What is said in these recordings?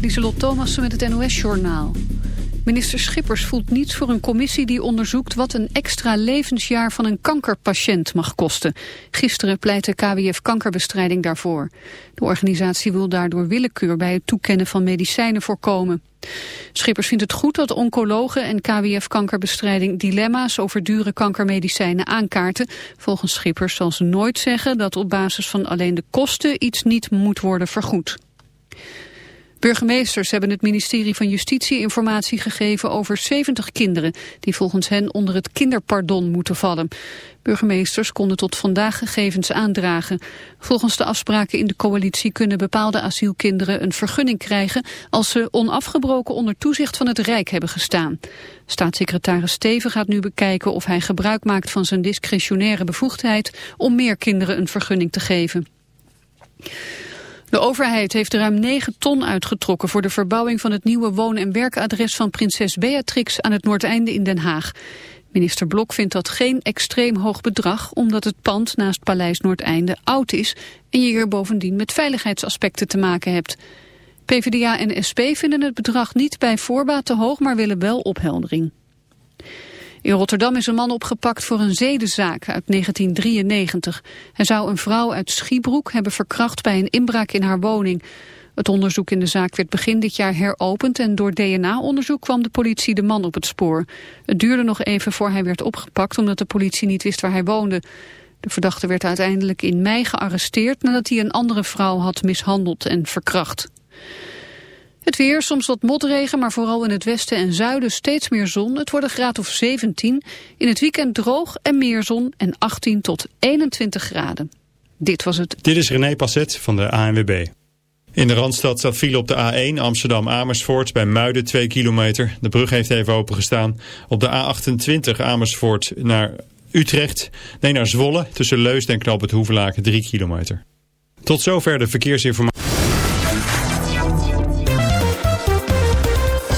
Lieselot Thomassen met het NOS-journaal. Minister Schippers voelt niets voor een commissie die onderzoekt... wat een extra levensjaar van een kankerpatiënt mag kosten. Gisteren pleitte KWF Kankerbestrijding daarvoor. De organisatie wil daardoor willekeur bij het toekennen van medicijnen voorkomen. Schippers vindt het goed dat oncologen en KWF Kankerbestrijding... dilemma's over dure kankermedicijnen aankaarten. Volgens Schippers zal ze nooit zeggen dat op basis van alleen de kosten... iets niet moet worden vergoed. Burgemeesters hebben het ministerie van Justitie informatie gegeven over 70 kinderen die volgens hen onder het kinderpardon moeten vallen. Burgemeesters konden tot vandaag gegevens aandragen. Volgens de afspraken in de coalitie kunnen bepaalde asielkinderen een vergunning krijgen als ze onafgebroken onder toezicht van het Rijk hebben gestaan. Staatssecretaris Steven gaat nu bekijken of hij gebruik maakt van zijn discretionaire bevoegdheid om meer kinderen een vergunning te geven. De overheid heeft ruim 9 ton uitgetrokken voor de verbouwing van het nieuwe woon- en werkadres van prinses Beatrix aan het Noordeinde in Den Haag. Minister Blok vindt dat geen extreem hoog bedrag omdat het pand naast Paleis Noordeinde oud is en je hier bovendien met veiligheidsaspecten te maken hebt. PvdA en SP vinden het bedrag niet bij voorbaat te hoog, maar willen wel opheldering. In Rotterdam is een man opgepakt voor een zedenzaak uit 1993. Hij zou een vrouw uit Schiebroek hebben verkracht bij een inbraak in haar woning. Het onderzoek in de zaak werd begin dit jaar heropend en door DNA-onderzoek kwam de politie de man op het spoor. Het duurde nog even voor hij werd opgepakt omdat de politie niet wist waar hij woonde. De verdachte werd uiteindelijk in mei gearresteerd nadat hij een andere vrouw had mishandeld en verkracht. Het weer, soms wat motregen, maar vooral in het westen en zuiden steeds meer zon. Het wordt een graad of 17. In het weekend droog en meer zon en 18 tot 21 graden. Dit was het. Dit is René Passet van de ANWB. In de Randstad staat file op de A1 Amsterdam-Amersfoort bij Muiden 2 kilometer. De brug heeft even opengestaan. Op de A28 Amersfoort naar Utrecht. Nee, naar Zwolle tussen Leusden en Knoop het Hoevelaken 3 kilometer. Tot zover de verkeersinformatie.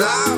love.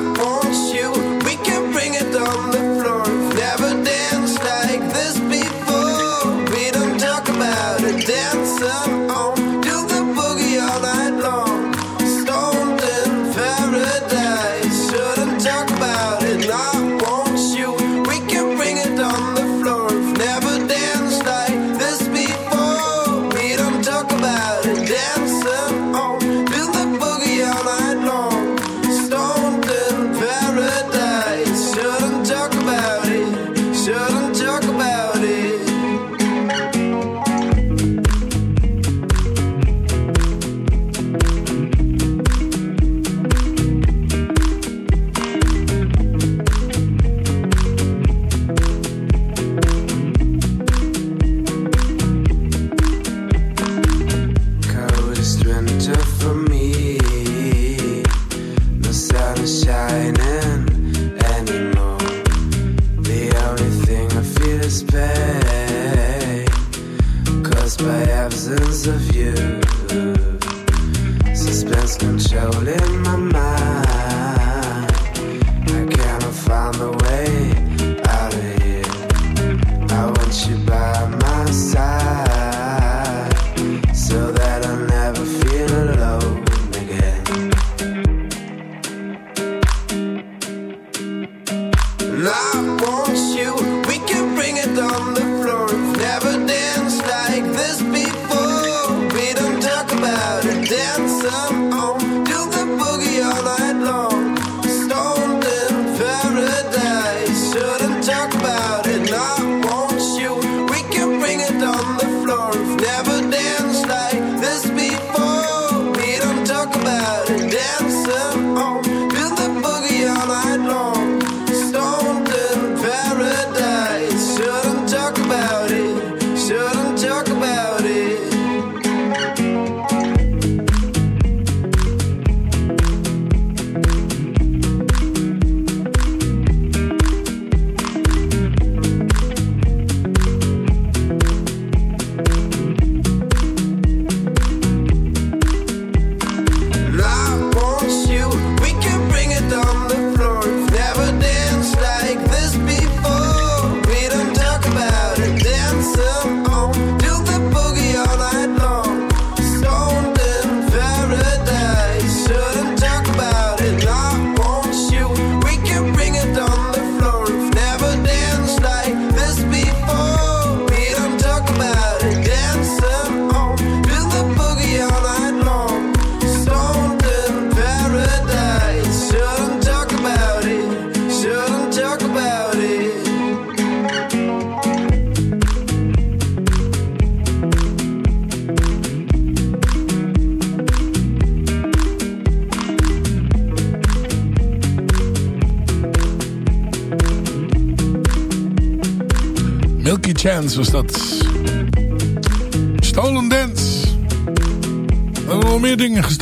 out.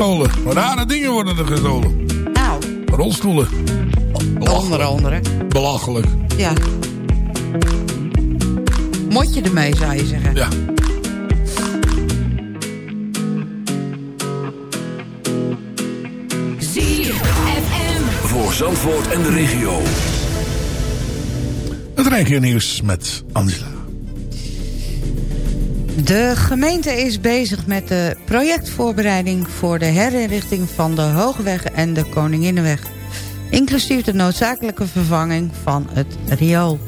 gestolen. Rare dingen worden er gestolen. Nou. Rolstoelen. Onder andere. Belachelijk. Ja. Mot je ermee, zou je zeggen. Ja. Voor Zandvoort en de regio. Het regio nieuws met Angela. De gemeente is bezig met de projectvoorbereiding voor de herinrichting van de Hoogweg en de Koninginnenweg. Inclusief de noodzakelijke vervanging van het riool.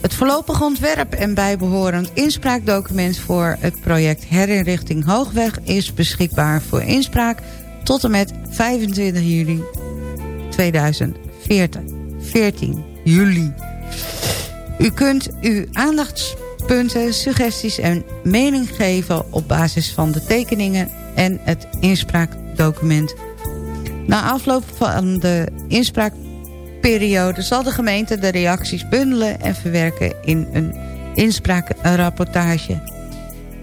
Het voorlopig ontwerp en bijbehorend inspraakdocument voor het project herinrichting Hoogweg is beschikbaar voor inspraak tot en met 25 juli 2014. 14 juli. U kunt uw aandacht punten, suggesties en mening geven... op basis van de tekeningen en het inspraakdocument. Na afloop van de inspraakperiode zal de gemeente de reacties bundelen... en verwerken in een inspraakrapportage.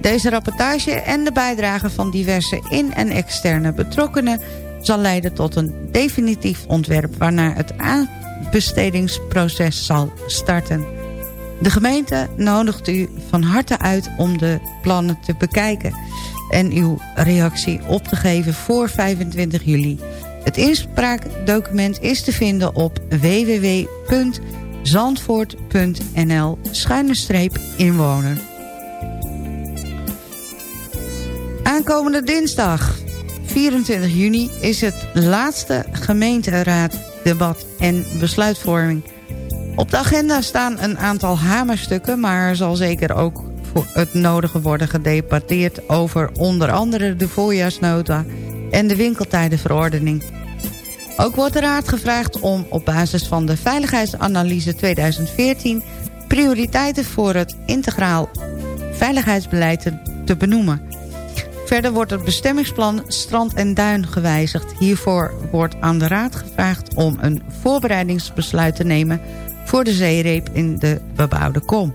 Deze rapportage en de bijdrage van diverse in- en externe betrokkenen... zal leiden tot een definitief ontwerp waarna het aanbestedingsproces zal starten... De gemeente nodigt u van harte uit om de plannen te bekijken... en uw reactie op te geven voor 25 juli. Het inspraakdocument is te vinden op www.zandvoort.nl inwoner. Aankomende dinsdag 24 juni is het laatste gemeenteraaddebat en besluitvorming. Op de agenda staan een aantal hamerstukken... maar er zal zeker ook voor het nodige worden gedebatteerd... over onder andere de voorjaarsnota en de winkeltijdenverordening. Ook wordt de Raad gevraagd om op basis van de Veiligheidsanalyse 2014... prioriteiten voor het integraal veiligheidsbeleid te, te benoemen. Verder wordt het bestemmingsplan Strand en Duin gewijzigd. Hiervoor wordt aan de Raad gevraagd om een voorbereidingsbesluit te nemen... voor de zeereep in de bebouwde kom.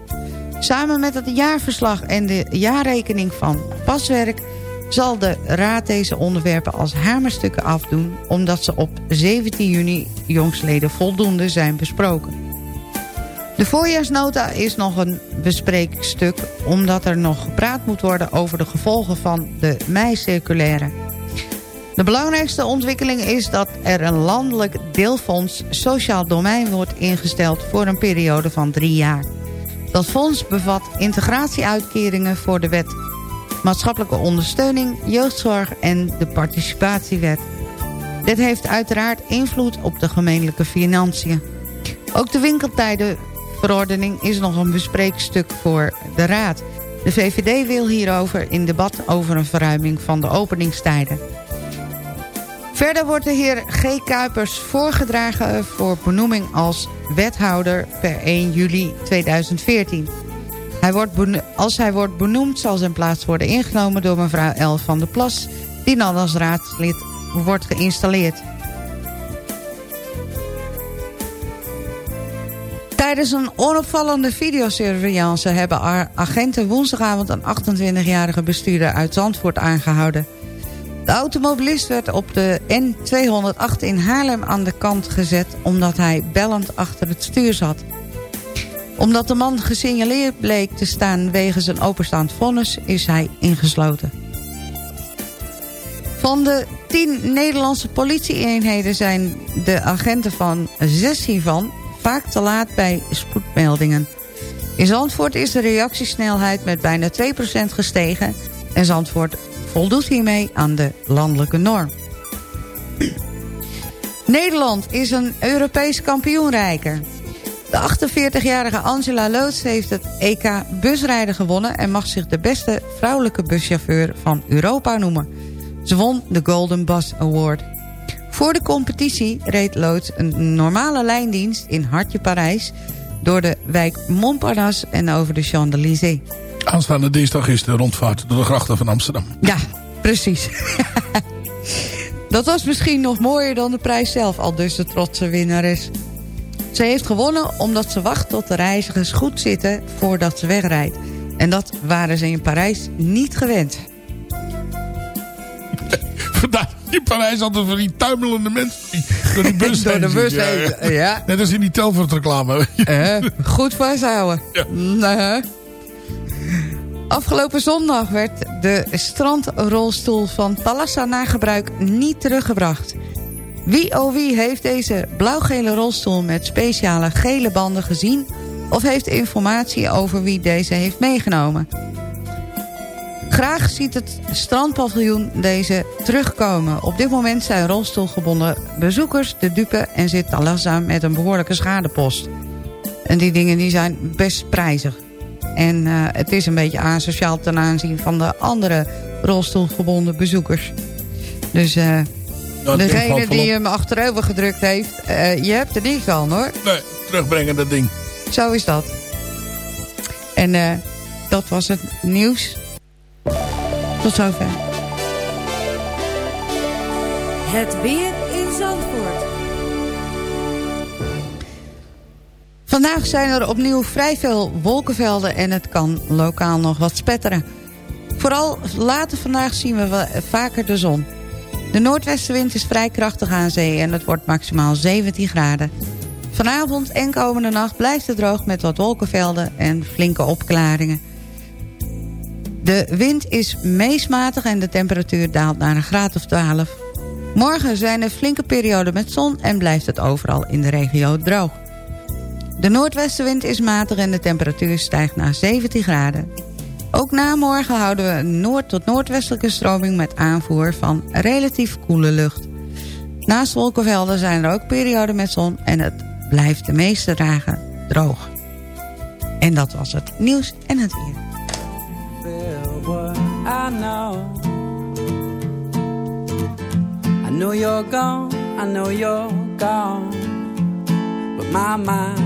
Samen met het jaarverslag en de jaarrekening van paswerk... zal de Raad deze onderwerpen als hamerstukken afdoen... omdat ze op 17 juni jongsleden voldoende zijn besproken. De voorjaarsnota is nog een bespreekstuk... omdat er nog gepraat moet worden over de gevolgen van de mei-circulaire. De belangrijkste ontwikkeling is dat er een landelijk deelfonds... sociaal domein wordt ingesteld voor een periode van drie jaar. Dat fonds bevat integratieuitkeringen voor de wet... maatschappelijke ondersteuning, jeugdzorg en de participatiewet. Dit heeft uiteraard invloed op de gemeentelijke financiën. Ook de winkeltijdenverordening is nog een bespreekstuk voor de Raad. De VVD wil hierover in debat over een verruiming van de openingstijden. Verder wordt de heer G. Kuipers voorgedragen voor benoeming als wethouder per 1 juli 2014. Hij wordt als hij wordt benoemd zal zijn plaats worden ingenomen door mevrouw El van der Plas... die dan als raadslid wordt geïnstalleerd. Tijdens een onopvallende videosurveillance hebben agenten woensdagavond een 28-jarige bestuurder uit Zandvoort aangehouden. De automobilist werd op de N208 in Haarlem aan de kant gezet omdat hij bellend achter het stuur zat. Omdat de man gesignaleerd bleek te staan wegens een openstaand vonnis is hij ingesloten. Van de 10 Nederlandse politieeenheden zijn de agenten van zes hiervan vaak te laat bij spoedmeldingen. In Zandvoort is de reactiesnelheid met bijna 2% gestegen... en Zandvoort voldoet hiermee aan de landelijke norm. Nederland is een Europees kampioenrijker. De 48-jarige Angela Loots heeft het EK busrijden gewonnen... en mag zich de beste vrouwelijke buschauffeur van Europa noemen. Ze won de Golden Bus Award. Voor de competitie reed Loods een normale lijndienst in Hartje Parijs... door de wijk Montparnasse en over de Champs-Élysées. Aanstaande dinsdag is de rondvaart door de grachten van Amsterdam. Ja, precies. Dat was misschien nog mooier dan de prijs zelf, al dus de trotse winnares. Ze heeft gewonnen omdat ze wacht tot de reizigers goed zitten voordat ze wegrijdt. En dat waren ze in Parijs niet gewend. Vandaar in Parijs altijd van die tuimelende mensen die door die bus Door de bus heen, ja. Net als in die Telfort reclame. Eh, goed vasthouden. Nee. Afgelopen zondag werd de strandrolstoel van Talassa na gebruik niet teruggebracht. Wie oh wie heeft deze blauw-gele rolstoel met speciale gele banden gezien... of heeft informatie over wie deze heeft meegenomen? Graag ziet het strandpaviljoen deze terugkomen. Op dit moment zijn rolstoelgebonden bezoekers de dupe... en zit Talassa met een behoorlijke schadepost. En die dingen die zijn best prijzig. En eh, het is een beetje asociaal ten aanzien van de andere rolstoelgebonden bezoekers. Dus eh, degene die hem achterover gedrukt heeft... eh, je hebt er niet van hoor. Nee, terugbrengen dat ding. Zo is dat. En eh, dat was het nieuws. Tot zover. Het weer in Zandvoort. Vandaag zijn er opnieuw vrij veel wolkenvelden en het kan lokaal nog wat spetteren. Vooral later vandaag zien we vaker de zon. De noordwestenwind is vrij krachtig aan zee en het wordt maximaal 17 graden. Vanavond en komende nacht blijft het droog met wat wolkenvelden en flinke opklaringen. De wind is meestmatig en de temperatuur daalt naar een graad of 12. Morgen zijn er flinke perioden met zon en blijft het overal in de regio droog. De noordwestenwind is matig en de temperatuur stijgt naar 17 graden. Ook na morgen houden we een noord- tot noordwestelijke stroming... met aanvoer van relatief koele lucht. Naast wolkenvelden zijn er ook perioden met zon... en het blijft de meeste dagen droog. En dat was het nieuws en het weer. I know. I know you're gone, I know you're gone. But my mind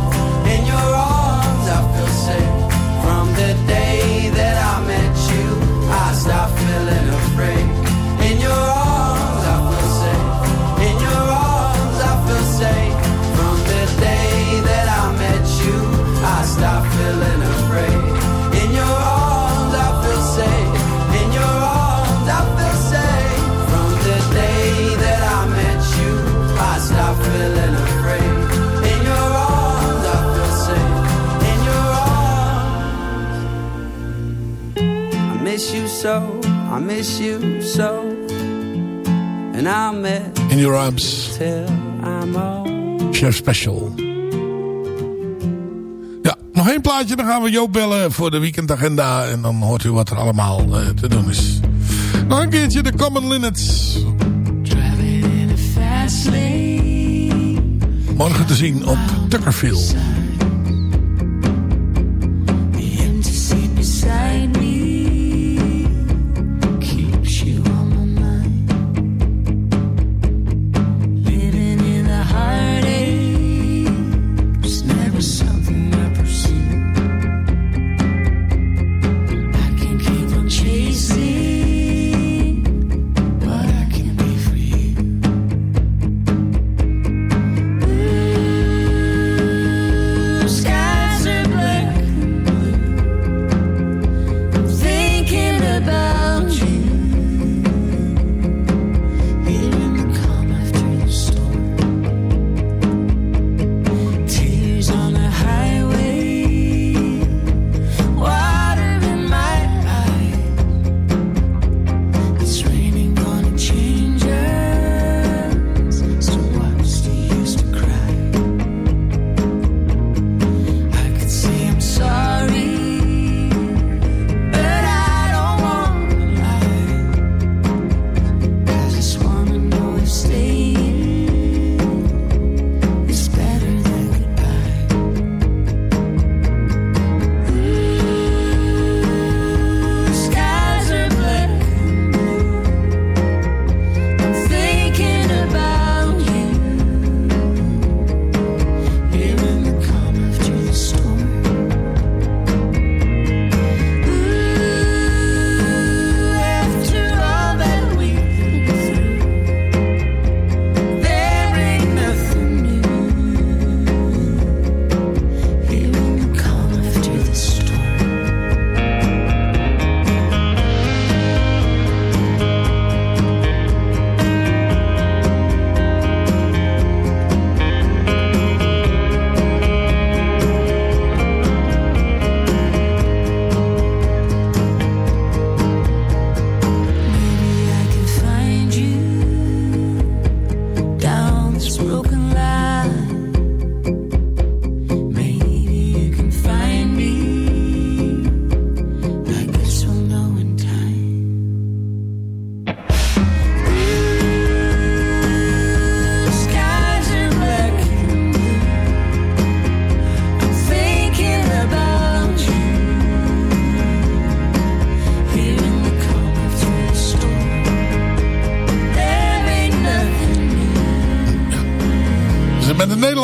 Chef Special. Ja, nog één plaatje. Dan gaan we Joop bellen voor de weekendagenda. En dan hoort u wat er allemaal eh, te doen is. Nog een keertje de Common Linnets. Morgen te zien op Tuckerfield.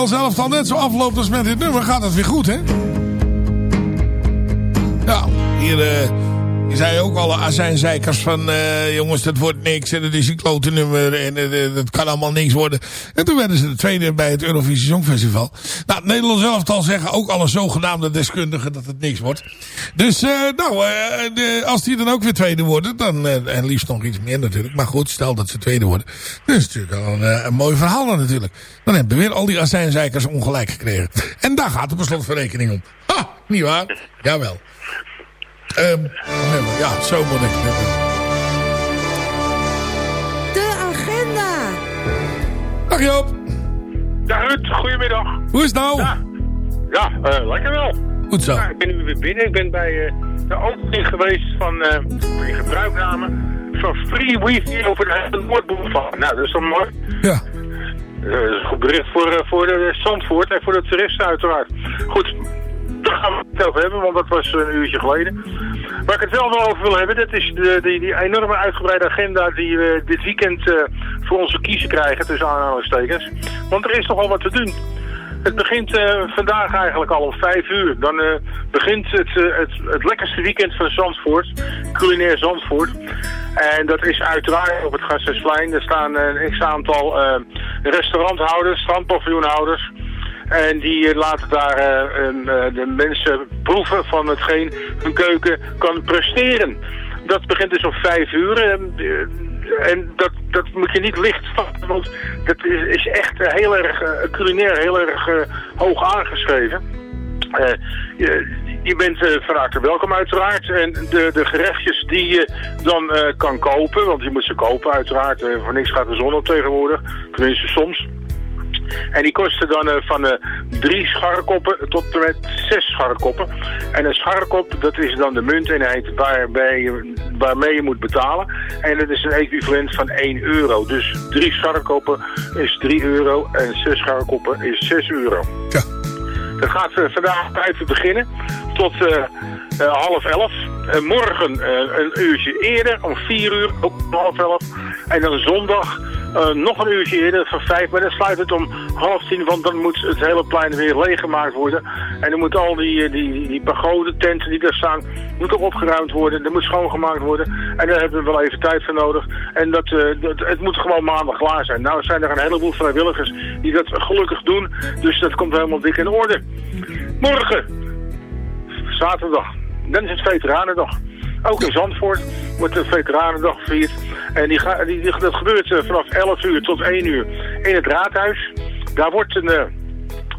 Nederlands elftal net zo afloopt als met dit nummer, gaat het weer goed, hè? Ja, hier, hier zei ook alle azijnzeikers van... eh, jongens, dat wordt niks en het is een klote nummer en eh, dat kan allemaal niks worden. En toen werden ze de tweede bij het Eurovisie Songfestival. Nou, het Nederlands elftal zeggen ook alle zogenaamde deskundigen dat het niks wordt. Dus, eh, nou, eh, de, als die dan ook weer tweede worden, dan, eh, en liefst nog iets meer natuurlijk. Maar goed, stel dat ze tweede worden. Dat is natuurlijk wel een, eh, mooi verhaal natuurlijk. Dan hebben we weer al die azijnzeikers ongelijk gekregen. En daar gaat de beslotverrekening om. Ha, niet waar? Jawel. Ehm, ja, zo moet ik het hebben. De agenda. Dag Joop. Dag Ruud, goedemiddag. Hoe is het nou? Ja, ja eh, lekker wel. Goed zo. Ja, ik ben nu weer binnen. Ik ben bij eh, de opening geweest van, eh in gebruikname, van Free Wifi over de Noordboulevard. Nou, dat is toch mooi. Ja. Eh, dat is een goed bericht voor, eh, voor de Zandvoort en voor de toeristen uiteraard. Goed, daar gaan we het over hebben, want dat was een uurtje geleden. Waar ik het wel nog over wil hebben, dat is de, die, die enorme uitgebreide agenda die we dit weekend eh, voor onze kiezen krijgen, tussen aanhalingstekens. Want er is nogal wat te doen. Het begint eh, vandaag eigenlijk al om vijf uur. Dan eh, begint het, het, het lekkerste weekend van Zandvoort, culinair Zandvoort. En dat is uiteraard op het Gasthuisplein. Er staan een x-aantal restauranthouders, strandpaviljoenhouders. En die laten daar eh, eh, de mensen proeven van hetgeen hun keuken kan presteren. Dat begint dus om vijf uur. En, eh, en dat, dat moet je niet licht vatten, want dat is, is echt heel erg culinair, heel erg hoog aangeschreven. Je, je bent eh, van harte welkom uiteraard. En de, de gerechtjes die je dan kan kopen, want je moet ze kopen uiteraard. Eh, voor niks gaat de zon op tegenwoordig, tenminste soms. En die kosten dan eh, van eh, drie scharrekoppen tot en met zes scharrekoppen. En een scharrekop, dat is dan de munteenheid waarbij je, waarmee je moet betalen. En dat is een equivalent van 1 euro. Dus drie scharrekoppen is 3 euro en zes scharrekoppen is 6 euro. Ja. Dat gaat eh, vandaag tijd beginnen tot half elf. Morgen een uurtje eerder, om vier uur, ook om half elf. En dan zondag nog een uurtje eerder, van vijf. Maar dan sluit het om half tien, want dan moet het hele plein weer leeggemaakt worden. En dan moeten al die, eh, die, die, pagoden-tenten die daar staan, moeten opgeruimd worden. Er moet schoongemaakt worden. En daar hebben we wel even tijd voor nodig. En dat, eh, dat, het moet gewoon maandag klaar zijn. Nou zijn er een heleboel vrijwilligers die dat gelukkig doen. Dus dat komt helemaal dik in orde. Morgen, zaterdag, dan is het Veteranendag. Ook in Zandvoort wordt de Veteranendag gevierd. En die die, dat gebeurt eh, vanaf 11 uur tot 1 uur in het raadhuis. Daar wordt een... eh,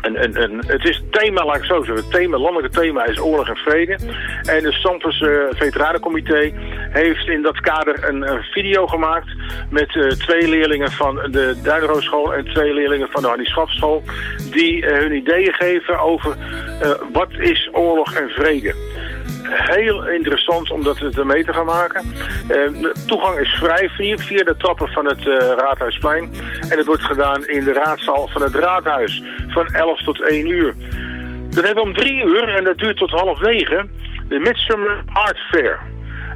een, een, een, het is thema, laat ik zo zeggen. Het thema, landelijke thema is oorlog en vrede. En het Stamfors eh, Veteranencomité heeft in dat kader een, video gemaakt met twee leerlingen van de Duinrooschool en twee leerlingen van de Hannie Schafschool. Die hun ideeën geven over wat is oorlog en vrede heel interessant om dat te mee te gaan maken. Eh, de toegang is vrij via, via de trappen van het eh, Raadhuisplein. En het wordt gedaan in de raadzaal van het Raadhuis van 11 tot 1 uur. Dan hebben we om 3 uur, en dat duurt tot half 9, de Midsummer Art Fair.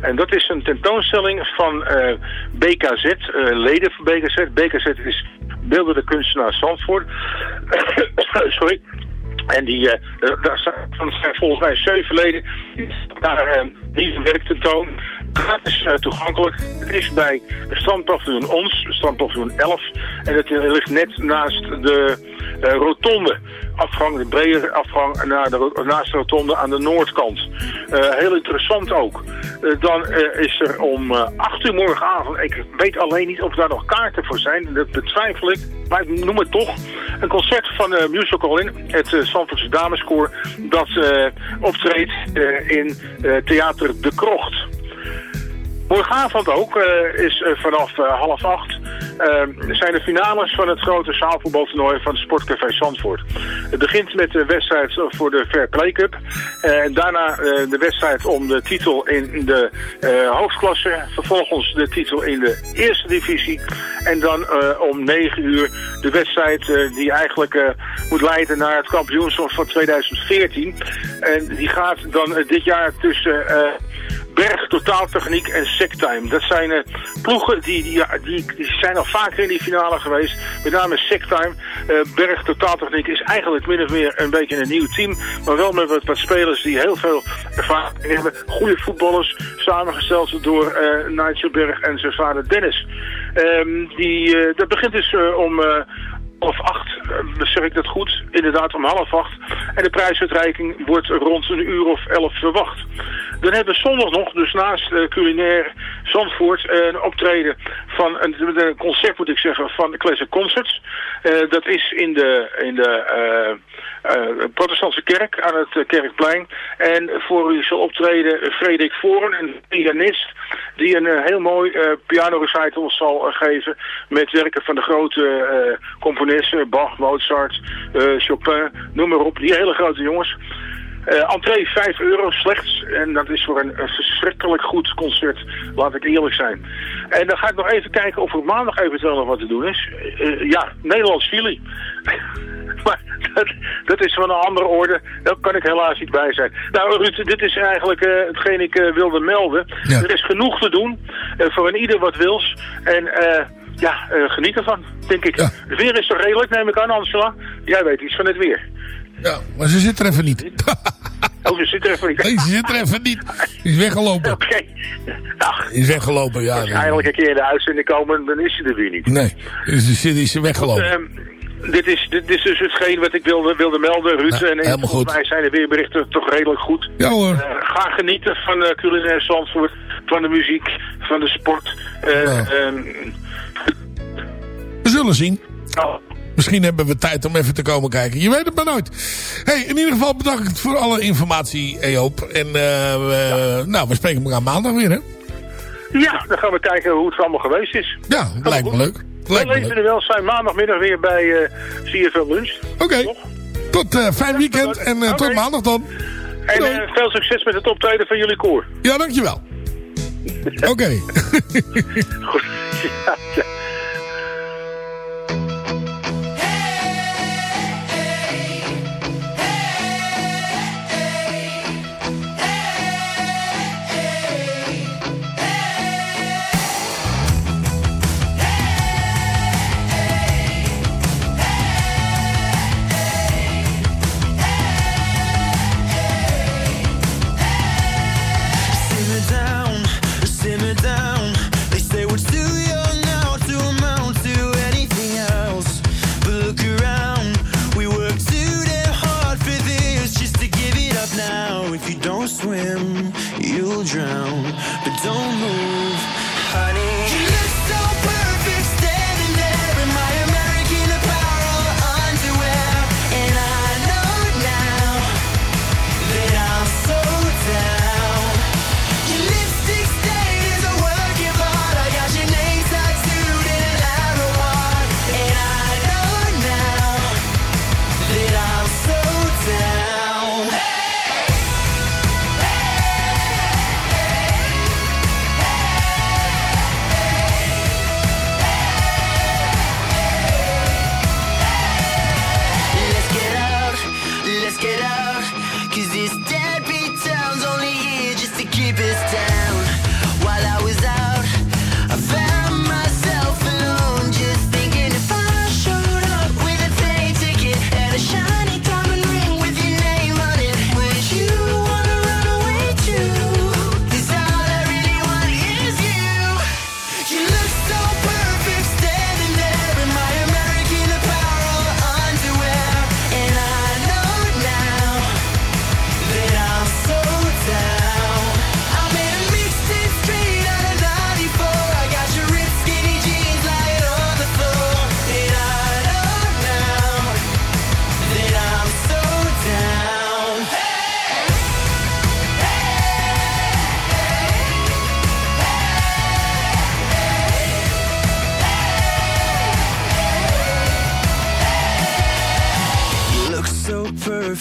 En dat is een tentoonstelling van eh, BKZ, eh, leden van BKZ. BKZ is beeldende kunstenaar Zandvoort. Sorry. En die, eh, daar zijn volgens mij zeven leden daar eh, die werk tentoon. Gratis eh, toegankelijk. Het is bij strandpaviljoen Ons, strandpaviljoen 11. En het ligt net naast de rotonde. Afgang, de brede afgang naar de, naast de rotonde aan de noordkant. Heel interessant ook. Eh, dan eh, is er om eh 8 uur morgenavond, ik weet alleen niet of daar nog kaarten voor zijn, dat betwijfel ik, maar ik noem het toch, een concert van uh, Musical In, het uh, Zandvoortse Dameskoor, dat eh, optreedt eh, in eh, Theater De Krocht. Morgenavond ook eh, is eh, vanaf eh, half acht eh, zijn de finales van het grote zaalvoetbaltoernooi van Sportcafé Zandvoort. Het begint met de wedstrijd voor de Fair Play Cup. Eh, en daarna eh, de wedstrijd om de titel in de eh, hoofdklasse. Vervolgens de titel in de eerste divisie. En dan om negen uur de wedstrijd die eigenlijk moet leiden naar het kampioenschap van 2014. En die gaat dan dit jaar tussen... Berg Totaaltechniek en Sectime. Dat zijn ploegen die, die, die, die zijn al vaker in die finale geweest. Met name Sectime. Eh, Berg Totaaltechniek is eigenlijk min of meer een beetje een nieuw team. Maar wel met wat, spelers die heel veel ervaring hebben. Goede voetballers, samengesteld door eh, Nigel Berg en zijn vader Dennis. Ehm, die, eh, dat begint dus om... half acht, zeg ik dat goed? Inderdaad om half acht. En de prijsuitreiking wordt rond een uur of elf verwacht. Dan hebben we zondag nog, dus naast eh, culinair Zandvoort, eh, een optreden van een, concert moet ik zeggen, van de Classic Concerts. Eh, dat is in de, in de protestantse kerk aan het Kerkplein. En voor u zal optreden Frederik Voren, een pianist, die een heel mooi piano recital zal geven met werken van de grote componisten, Bach, Mozart, Chopin, noem maar op, die hele grote jongens. Eh entree 5 euro slechts. En dat is voor een, een verschrikkelijk goed concert, laat ik eerlijk zijn. En dan ga ik nog even kijken of er maandag eventueel nog wat te doen is. Eh, ja, Nederlands-Chili. maar dat, dat is van een andere orde. Daar kan ik helaas niet bij zijn. Nou Ruud, dit is eigenlijk eh, hetgeen ik wilde melden. Er is genoeg te doen. voor een ieder wat wils. En... ja, geniet ervan, denk ik. Het weer is toch redelijk, neem ik aan, Angela? Jij weet iets van het weer. Ja, maar ze zit er even niet. Oh, ze zit er even niet. Nee, ze zit er even niet. Die is weggelopen. Oké. Nou, Die is weggelopen, ja. als je eigenlijk een keer in de uitzending komen, dan is ze er weer niet. Nee, dus die is weggelopen. Ehm, dit, is, dit is dus hetgeen wat ik wilde, wilde melden, Ruud. Nou, en en helemaal volgens goed. mij zijn de weerberichten toch redelijk goed. Ja hoor. Eh, ga genieten van uh, culinair Zandvoort, van de muziek, van de sport. Eh, ehm, We zullen zien. nou, Misschien hebben we tijd om even te komen kijken. Je weet het maar nooit. Hey, in ieder geval bedankt voor alle informatie, Eop. En eh, we, nou, we spreken elkaar maandag weer, hè? ja, dan gaan we kijken hoe het allemaal geweest is. Ja, lijkt me leuk. We Lijkt me leven leuk. er wel zijn maandagmiddag weer bij eh CFL Lunch. Oké. Tot eh, fijn weekend en tot maandag dan. En veel succes met het optreden van jullie koor. Ja, dankjewel. Oké. Goed. Ja, ja.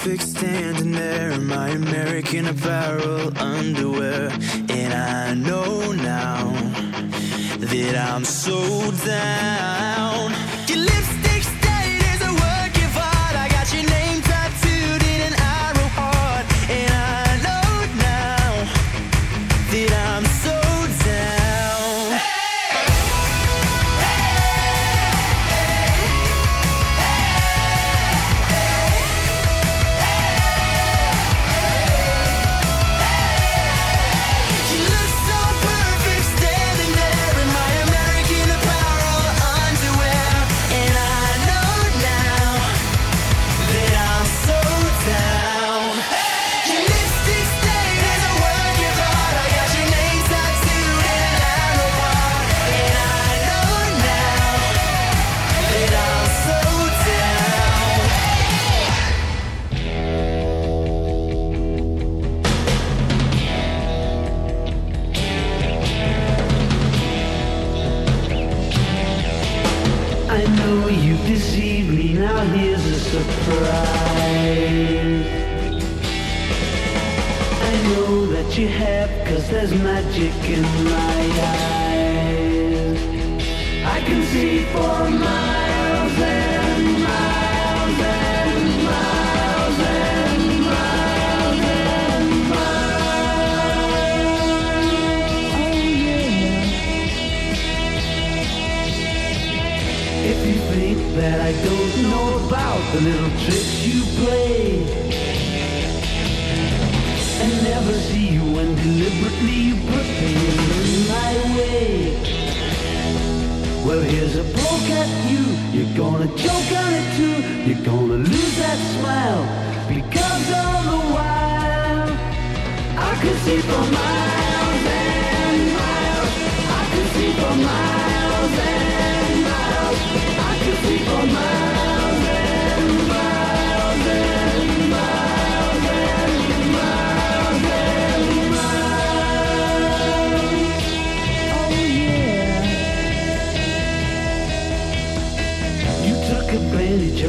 Perfect standing there in my American Apparel underwear. And I know now that I'm so down. There's magic in my eyes. I can see for miles and miles and miles and miles and miles. Oh yeah. If you think that I don't know about the little tricks you play Well here's a poke at you, you're gonna choke on it too. You're gonna lose that smile because all the while. I could see for miles and miles. I could see for miles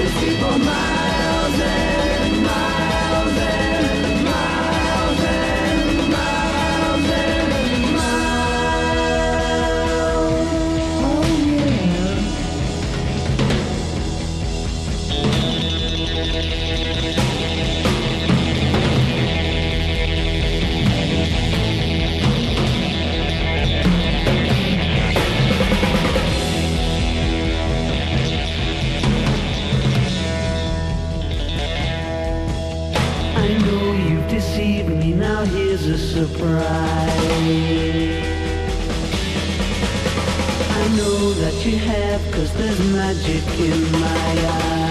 Can see miles and here's a surprise. I know that you have, cause there's magic in my eyes.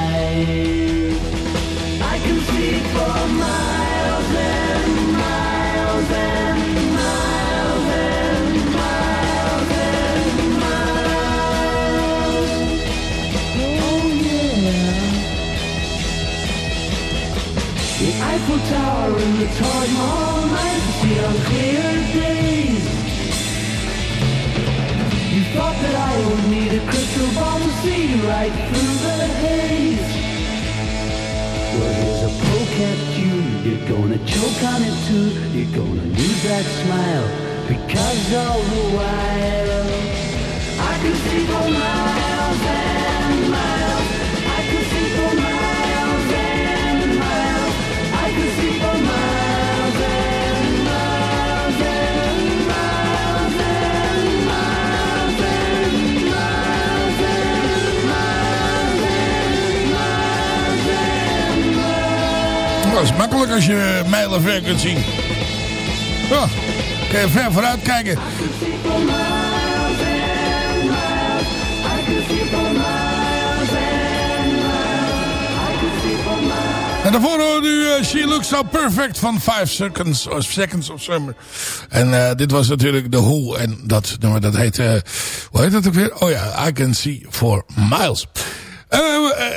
Makkelijk als je mijlen ver kunt zien. Ja, kan je ver vooruit kijken. En daarvoor hoorde u eh, She Looks So Perfect van 5 Seconds, of seconds of Summer. En eh, dit was natuurlijk The Who. En dat nummer dat heet, eh, hoe heet dat ook weer? Oh ja, I Can See For Miles.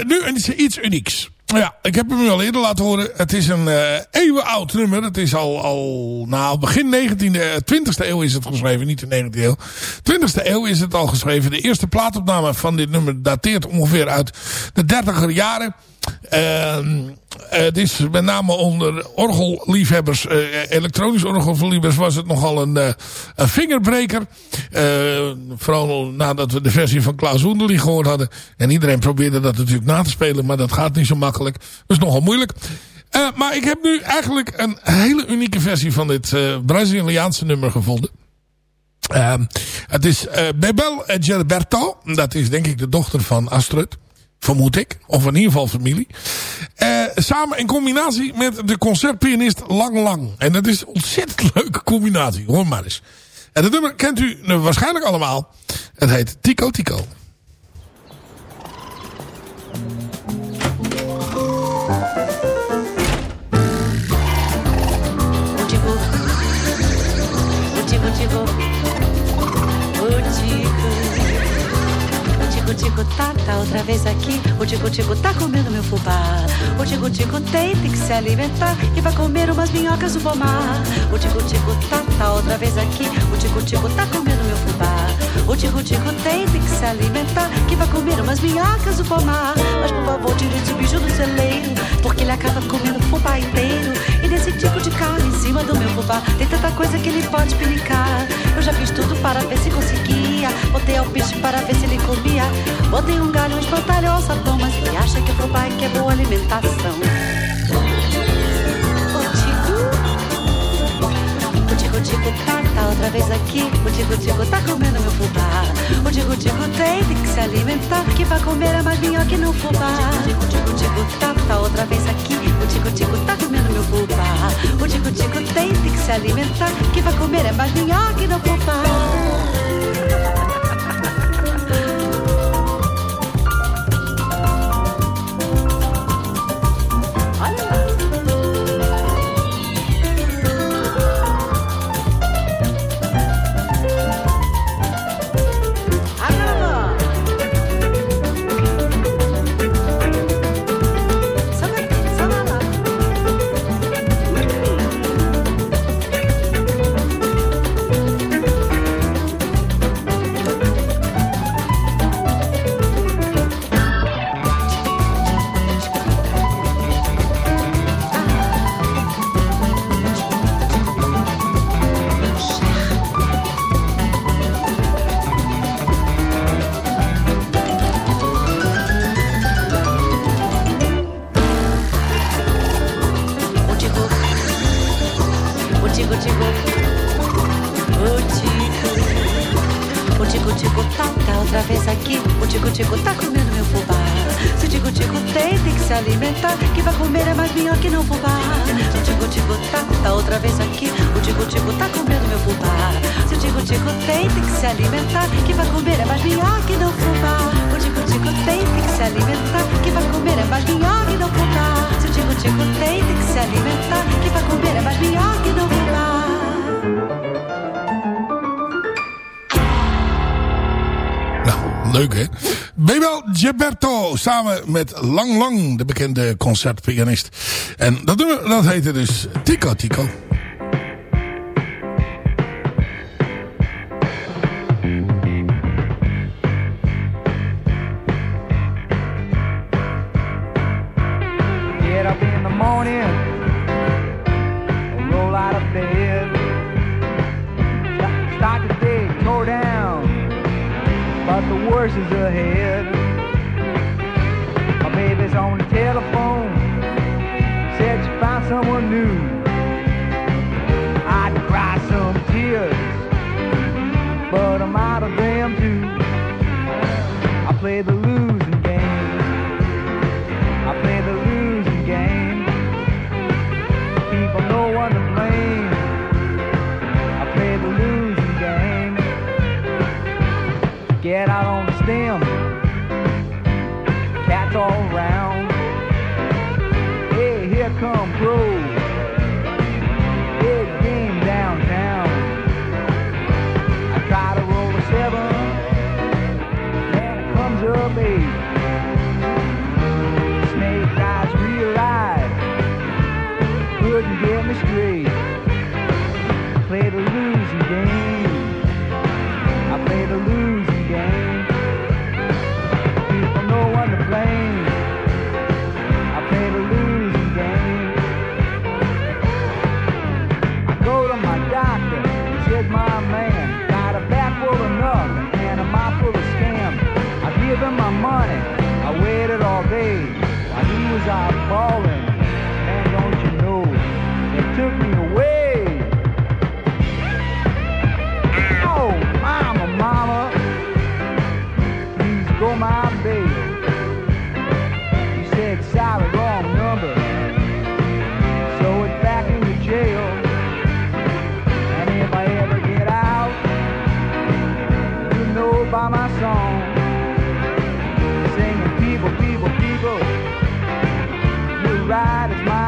Nu iets unieks. Ja, ik heb hem u al eerder laten horen. Het is een eh eeuwenoud nummer. Het is al, al nou, begin 19e, eh, 20e eeuw is het geschreven. Niet de 19e eeuw. 20e eeuw is het al geschreven. De eerste plaatopname van dit nummer dateert ongeveer uit de 30er jaren. Ehm, het is met name onder orgelliefhebbers, eh, elektronisch orgelliefhebbers was het nogal een, eh, een vingerbreker. Eh, vooral nadat we de versie van Klaus Hoenderli gehoord hadden. En iedereen probeerde dat natuurlijk na te spelen, maar dat gaat niet zo makkelijk. Dat is nogal moeilijk. Eh, maar ik heb nu eigenlijk een hele unieke versie van dit eh, Braziliaanse nummer gevonden. Ehm, het is eh Bebel Gilberto. Dat is denk ik de dochter van Astrid. Vermoed ik. Of in ieder geval familie. Eh, samen in combinatie met de concertpianist Lang Lang. En dat is een ontzettend leuke combinatie. Hoor maar eens. En dat nummer kent u waarschijnlijk allemaal. Het heet Tico tico, o tico, tico, tá, tá outra vez aqui. O tico, tico, tá comendo meu fubá. O tico, tico, tem, tem que se alimentar. E vai comer umas minhocas no pomar. O tico, tico, tá, tá outra vez aqui. O tico, tico, tá comendo meu fubá. O tico, tico, tem, tem que se alimentar. Que vai comer umas minhocas no pomar. Mas por favor, tire esse bicho do celeiro. Porque ele acaba comendo fubá inteiro. Tico de carne em cima do meu fubá Tem tanta coisa que ele pode pinicar. Eu já fiz tudo para ver se conseguia. Botei ao bicho para ver se ele comia. Botei um galho, um espantalho, um sapão Mas ele acha que o fubá é que é boa alimentação Tico, tá, tá outra vez aqui. O tico, tico, tá comendo meu fubá. O tico, tico, tem, tem que se alimentar Que vai comer é mais minhoca no fubá. O tico, tico, tico, tá, tá outra vez aqui. O tico, tico, tá comendo meu fubá. O tico, tico, tem, tem que se alimentar Que vai comer é mais minhoca no fubá Samen met Lang Lang, de bekende concertpianist. En dat, nummer, dat heette dus Tico Tico. Start the day tore down, but the worst is ahead. Someone new. ride of mine.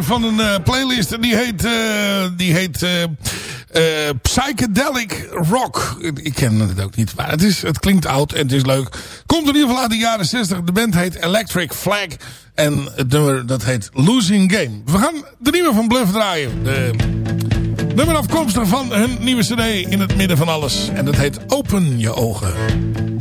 van een uh, playlist. Die heet, eh, die heet eh, Psychedelic Rock. Ik ken het ook niet. Maar het, is, het klinkt oud en het is leuk. Komt in ieder geval uit de jaren 60. De band heet Electric Flag. En het nummer dat heet Losing Game. We gaan de nieuwe van Bluff draaien. De nummer afkomstig van hun nieuwe cd in het midden van alles. En dat heet Open Je Ogen.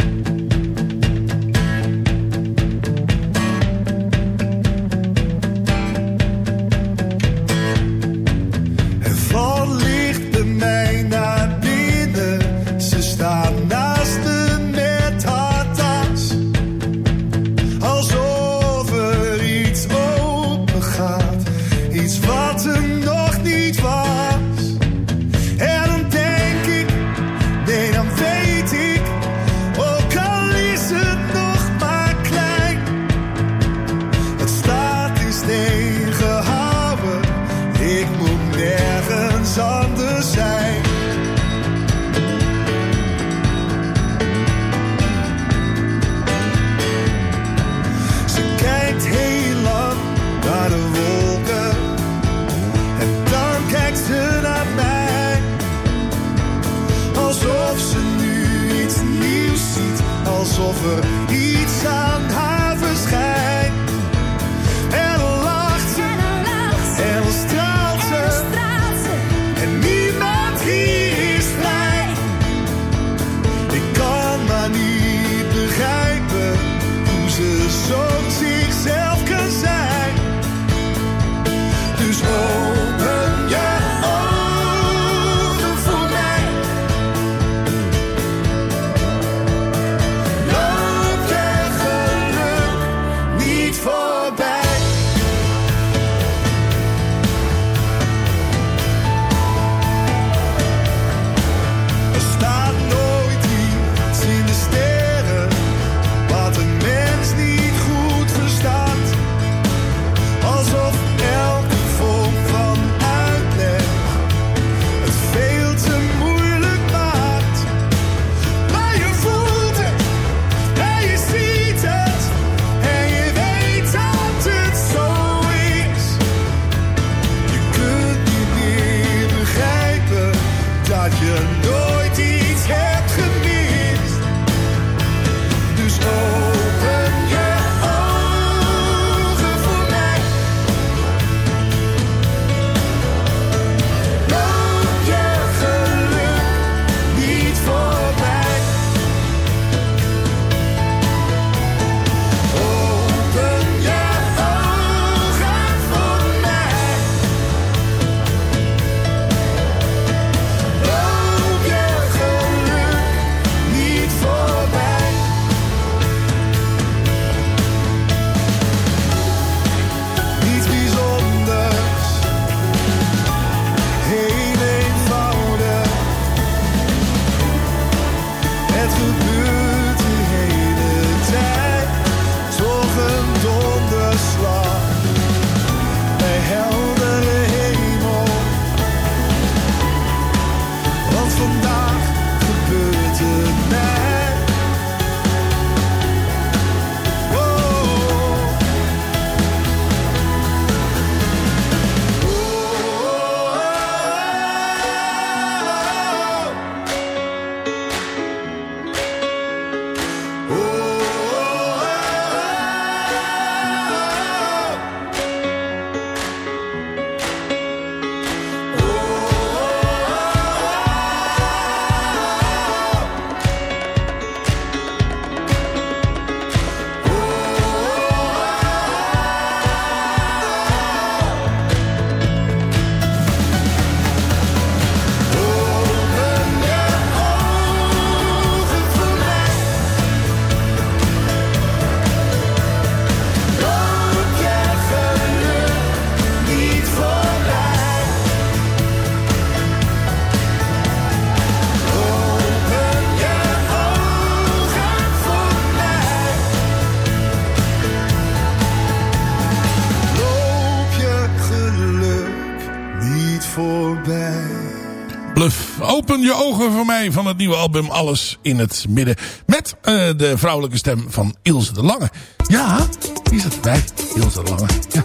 Open je ogen voor mij van het nieuwe album Alles in het Midden. Met eh, de vrouwelijke stem van Ilse de Lange. Ja, is het erbij? Ilse de Lange. Ja.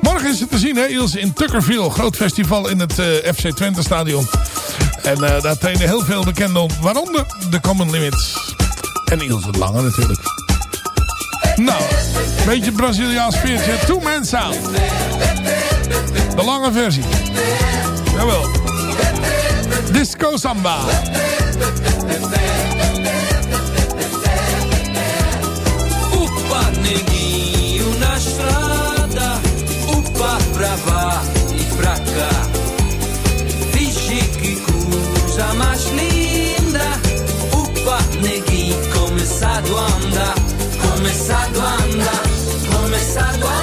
Morgen is het te zien, hè, Ilse, in Tuckerville. Groot festival in het eh, FC Twente stadion. En eh, daar trainen heel veel bekenden. Waaronder de Common Limits. En Ilse de Lange natuurlijk. Nou, een beetje Braziliaans veertje. Two Man Sound. De lange versie. Jawel. Disco Samba. Upa, na upa upa, começado a andar, começado a andar, começado a andar.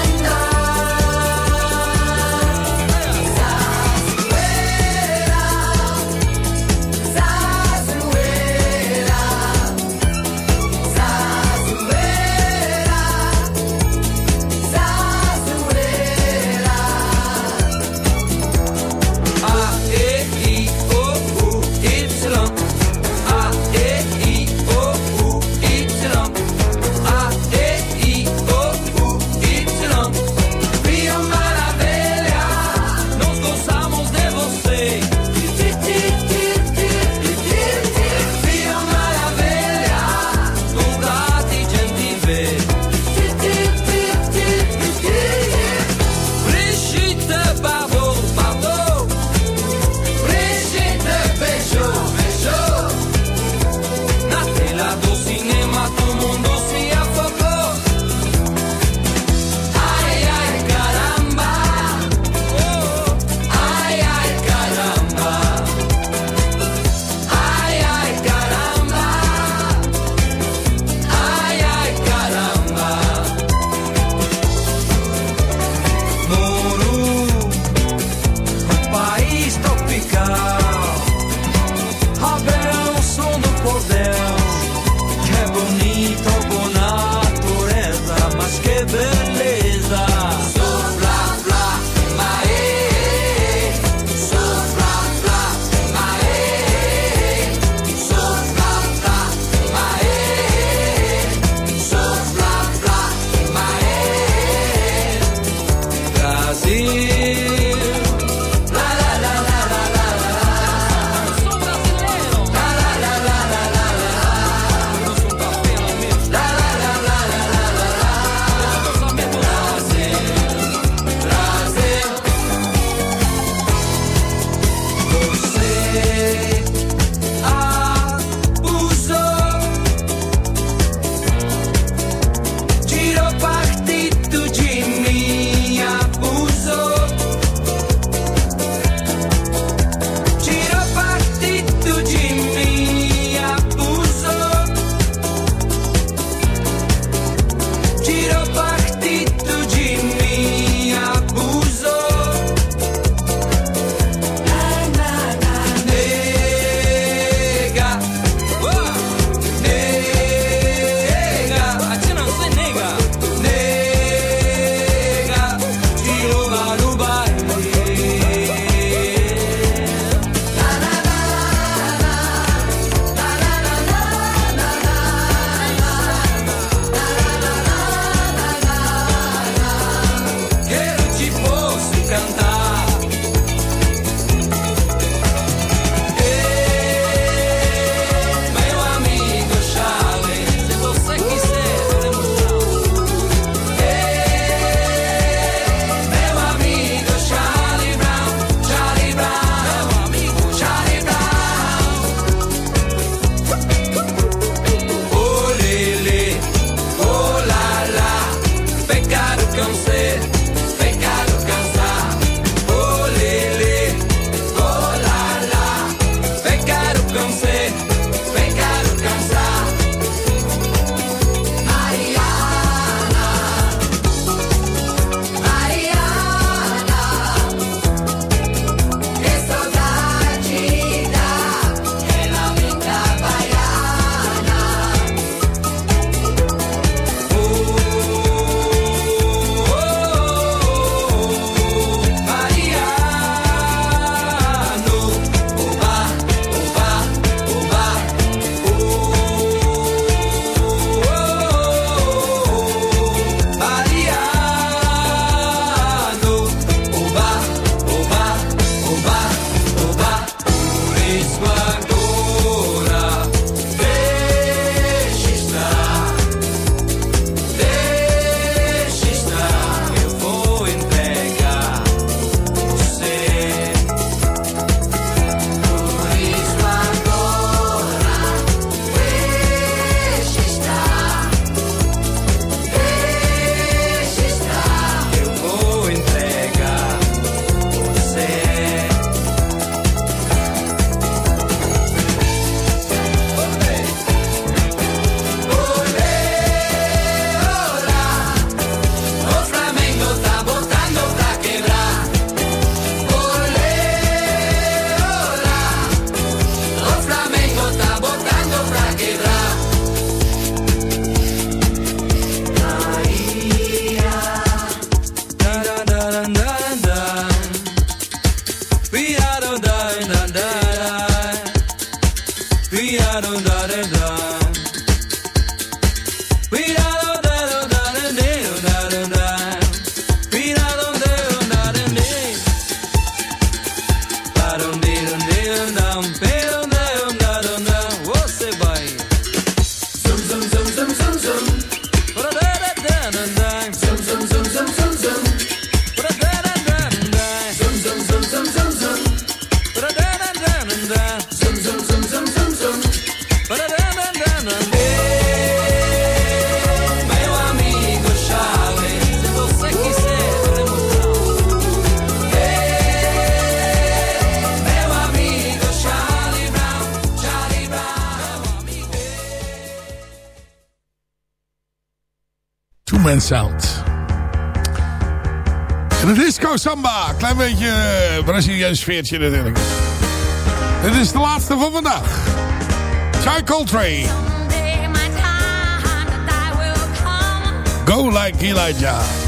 Klein beetje eh, Braziliaans sfeertje natuurlijk. Dit is de laatste van vandaag. Chai Coltrane. Go like Elijah.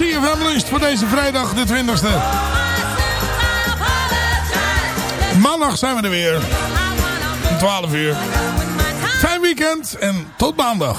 CFM Lunch voor deze vrijdag de 20ste. Maandag zijn we er weer. Om 12 uur. Fijn weekend en tot maandag.